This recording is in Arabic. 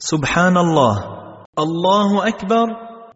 سبحان الله. الله أكبر.